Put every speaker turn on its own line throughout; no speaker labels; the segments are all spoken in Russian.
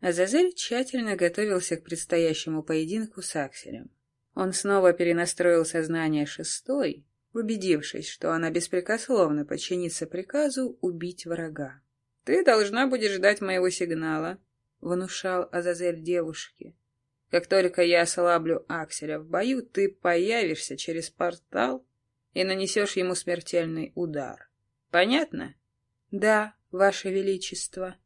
Азазель тщательно готовился к предстоящему поединку с Акселем. Он снова перенастроил сознание шестой, убедившись, что она беспрекословно подчинится приказу убить врага. «Ты должна будешь ждать моего сигнала», — внушал Азазель девушке. «Как только я ослаблю Акселя в бою, ты появишься через портал и нанесешь ему смертельный удар. Понятно?» «Да, Ваше Величество», —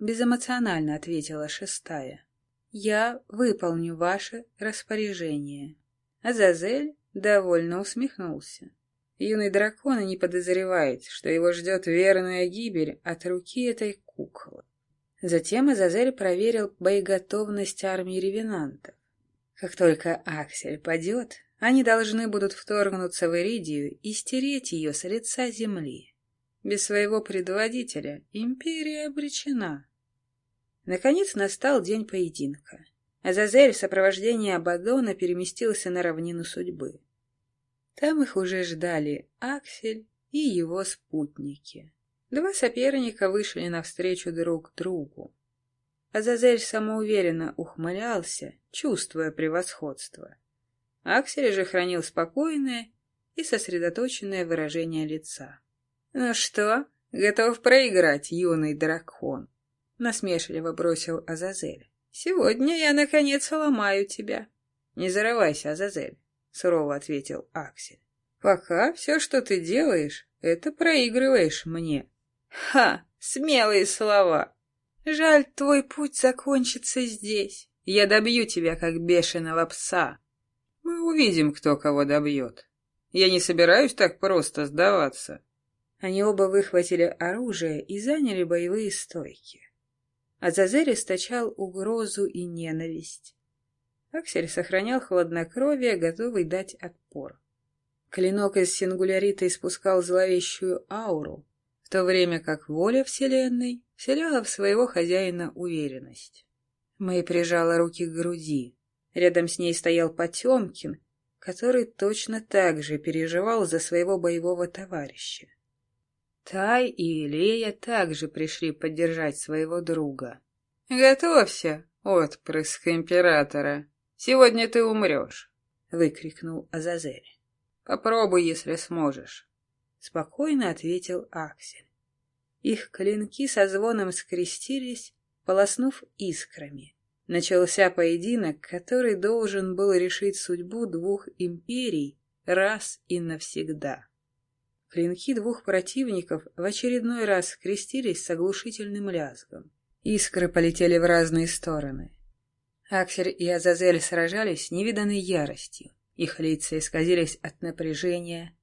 безэмоционально ответила шестая. «Я выполню ваше распоряжение». Азазель довольно усмехнулся. Юный дракон не подозревает, что его ждет верная гибель от руки этой куклы. Затем Азазель проверил боеготовность армии ревенантов. Как только Аксель падет, они должны будут вторгнуться в Иридию и стереть ее с лица земли. Без своего предводителя империя обречена. Наконец настал день поединка. Азазель в сопровождении Абадона переместился на равнину судьбы. Там их уже ждали Аксель и его спутники. Два соперника вышли навстречу друг другу. Азазель самоуверенно ухмылялся, чувствуя превосходство. Аксель же хранил спокойное и сосредоточенное выражение лица. «Ну что, готов проиграть, юный дракон?» — насмешливо бросил Азазель. «Сегодня я, наконец, ломаю тебя». «Не зарывайся, Азазель», — сурово ответил Аксель. «Пока все, что ты делаешь, это проигрываешь мне». «Ха! Смелые слова! Жаль, твой путь закончится здесь. Я добью тебя, как бешеного пса. Мы увидим, кто кого добьет. Я не собираюсь так просто сдаваться». Они оба выхватили оружие и заняли боевые стойки. Азазель источал угрозу и ненависть. Аксель сохранял хладнокровие, готовый дать отпор. Клинок из сингулярита испускал зловещую ауру, в то время как воля Вселенной вселяла в своего хозяина уверенность. Мэй прижала руки к груди. Рядом с ней стоял Потемкин, который точно так же переживал за своего боевого товарища. Тай и Илея также пришли поддержать своего друга. «Готовься, отпрыск императора! Сегодня ты умрешь!» — выкрикнул Азазель. «Попробуй, если сможешь!» — спокойно ответил Аксель. Их клинки со звоном скрестились, полоснув искрами. Начался поединок, который должен был решить судьбу двух империй раз и навсегда. Клинки двух противников в очередной раз скрестились с оглушительным лязгом. Искры полетели в разные стороны. Аксель и Азазель сражались невиданной яростью. Их лица исказились от напряжения.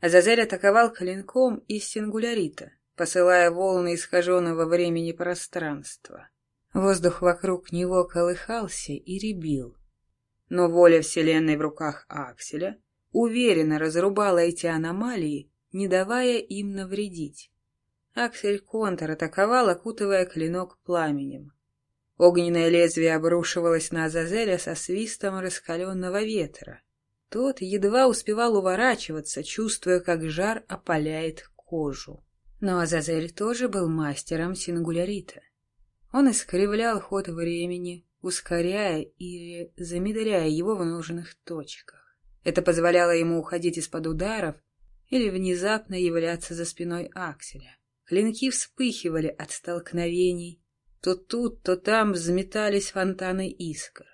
Азазель атаковал клинком из сингулярита, посылая волны искаженного времени пространства. Воздух вокруг него колыхался и ребил. Но воля Вселенной в руках Акселя уверенно разрубала эти аномалии не давая им навредить. Аксель Контор атаковал, окутывая клинок пламенем. Огненное лезвие обрушивалось на Азазеля со свистом раскаленного ветра. Тот едва успевал уворачиваться, чувствуя, как жар опаляет кожу. Но Азазель тоже был мастером сингулярита. Он искривлял ход времени, ускоряя или замедляя его в нужных точках. Это позволяло ему уходить из-под ударов или внезапно являться за спиной Акселя. Клинки вспыхивали от столкновений, то тут, то там взметались фонтаны искр.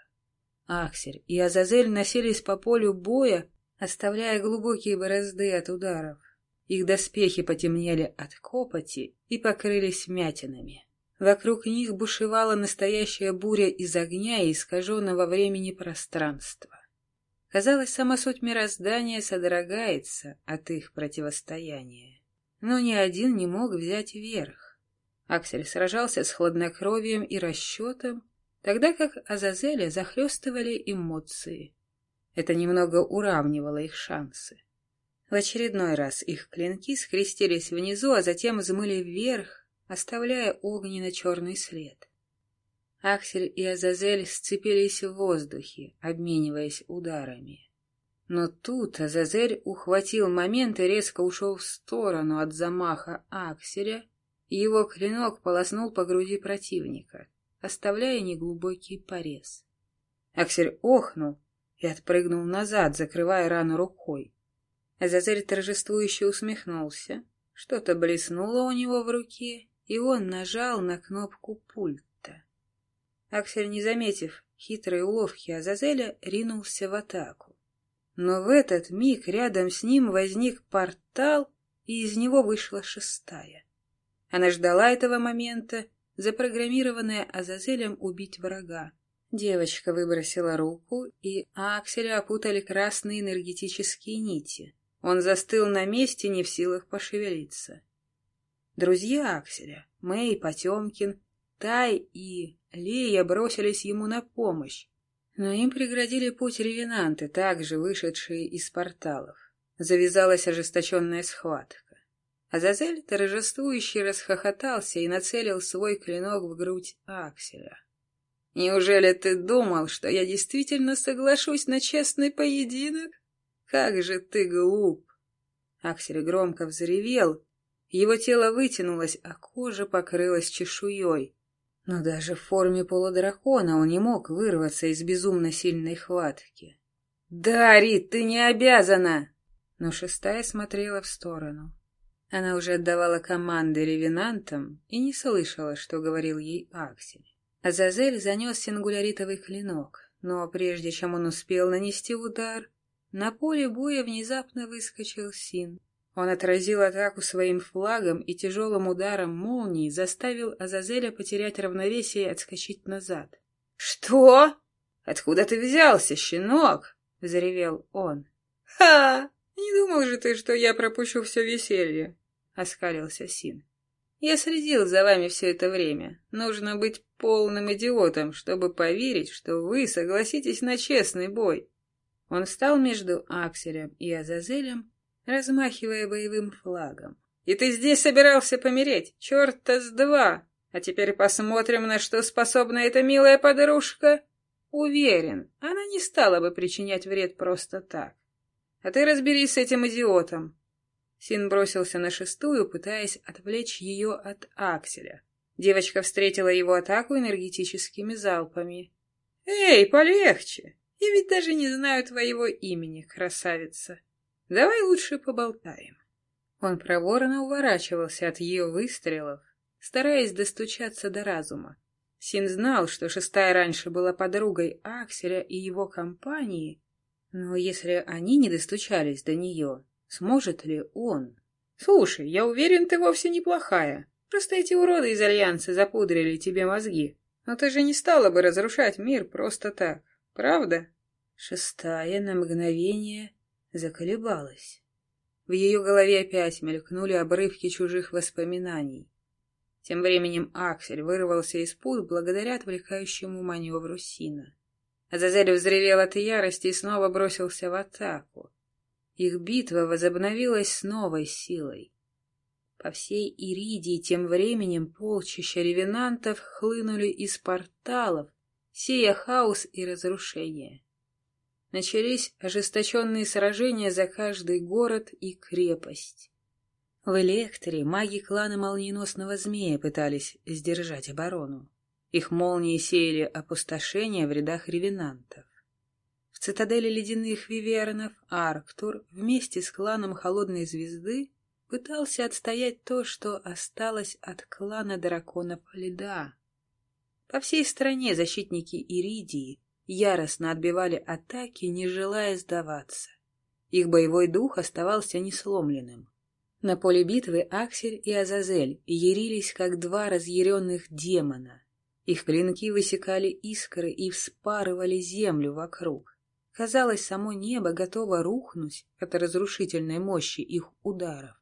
Аксель и Азазель носились по полю боя, оставляя глубокие борозды от ударов. Их доспехи потемнели от копоти и покрылись мятинами. Вокруг них бушевала настоящая буря из огня и искаженного времени пространства. Казалось, сама суть мироздания содрогается от их противостояния. Но ни один не мог взять верх. Аксель сражался с хладнокровием и расчетом, тогда как Азазеля захлестывали эмоции. Это немного уравнивало их шансы. В очередной раз их клинки скрестились внизу, а затем взмыли вверх, оставляя огненно-черный след. Аксель и Азазель сцепились в воздухе, обмениваясь ударами. Но тут Азазель ухватил момент и резко ушел в сторону от замаха Акселя, его клинок полоснул по груди противника. оставляя неглубокий порез. Аксель охнул и отпрыгнул назад, закрывая рану рукой. Азазель торжествующе усмехнулся. Что-то блеснуло у него в руке, и он нажал на кнопку пульта. Аксель, не заметив хитрой уловки Азазеля, ринулся в атаку. Но в этот миг рядом с ним возник портал, и из него вышла шестая. Она ждала этого момента, запрограммированная Азазелем убить врага. Девочка выбросила руку, и Акселя опутали красные энергетические нити. Он застыл на месте, не в силах пошевелиться. Друзья Акселя, Мэй, Потемкин, Тай и Лея бросились ему на помощь, но им преградили путь ревенанты, также вышедшие из порталов. Завязалась ожесточенная схватка. Азазель торжествующе расхохотался и нацелил свой клинок в грудь Акселя. «Неужели ты думал, что я действительно соглашусь на честный поединок? Как же ты глуп!» Аксель громко взревел, его тело вытянулось, а кожа покрылась чешуей. Но даже в форме полудракона он не мог вырваться из безумно сильной хватки. «Да, Рит, ты не обязана!» Но шестая смотрела в сторону. Она уже отдавала команды ревенантам и не слышала, что говорил ей Аксель. Азазель занес сингуляритовый клинок, но прежде чем он успел нанести удар, на поле боя внезапно выскочил Син. Он отразил атаку своим флагом и тяжелым ударом молнии заставил Азазеля потерять равновесие и отскочить назад. «Что? Откуда ты взялся, щенок?» — заревел он. «Ха! Не думал же ты, что я пропущу все веселье?» — оскалился Син. «Я следил за вами все это время. Нужно быть полным идиотом, чтобы поверить, что вы согласитесь на честный бой». Он встал между Акселем и Азазелем размахивая боевым флагом. «И ты здесь собирался помереть? Черта с два! А теперь посмотрим, на что способна эта милая подружка!» «Уверен, она не стала бы причинять вред просто так. А ты разберись с этим идиотом!» Син бросился на шестую, пытаясь отвлечь ее от Акселя. Девочка встретила его атаку энергетическими залпами. «Эй, полегче! Я ведь даже не знаю твоего имени, красавица!» Давай лучше поболтаем. Он проворно уворачивался от ее выстрелов, стараясь достучаться до разума. Син знал, что шестая раньше была подругой Акселя и его компании, но если они не достучались до нее, сможет ли он? «Слушай, я уверен, ты вовсе неплохая. Просто эти уроды из Альянса запудрили тебе мозги. Но ты же не стала бы разрушать мир просто так, правда?» Шестая на мгновение заколебалась. В ее голове опять мелькнули обрывки чужих воспоминаний. Тем временем Аксель вырвался из пут благодаря отвлекающему маневру Сина. Азазель взревел от ярости и снова бросился в атаку. Их битва возобновилась с новой силой. По всей Иридии тем временем полчища ревенантов хлынули из порталов, сея хаос и разрушение. Начались ожесточенные сражения за каждый город и крепость. В Электре маги клана Молниеносного Змея пытались сдержать оборону. Их молнии сеяли опустошение в рядах ревенантов. В цитадели ледяных вивернов Арктур вместе с кланом Холодной Звезды пытался отстоять то, что осталось от клана драконов Льда. По всей стране защитники Иридии яростно отбивали атаки, не желая сдаваться. Их боевой дух оставался несломленным. На поле битвы Аксель и Азазель ярились, как два разъяренных демона. Их клинки высекали искры и вспарывали землю вокруг. Казалось, само небо готово рухнуть от разрушительной мощи их ударов.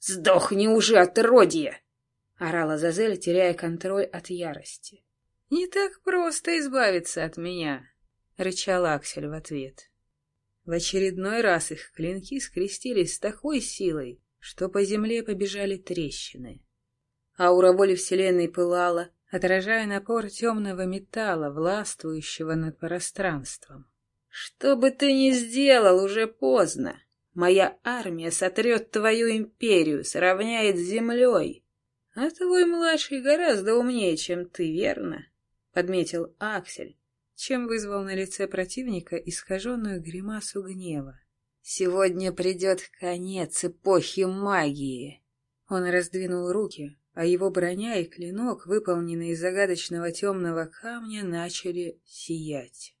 «Сдохни уже, отродье!» — орала Азазель, теряя контроль от ярости. «Не так просто избавиться от меня», — рычал Аксель в ответ. В очередной раз их клинки скрестились с такой силой, что по земле побежали трещины. Аура воли Вселенной пылала, отражая напор темного металла, властвующего над пространством. «Что бы ты ни сделал, уже поздно. Моя армия сотрет твою империю, сравняет с землей. А твой младший гораздо умнее, чем ты, верно?» Подметил Аксель, чем вызвал на лице противника искаженную гримасу гнева. «Сегодня придет конец эпохи магии!» Он раздвинул руки, а его броня и клинок, выполненные из загадочного темного камня, начали сиять.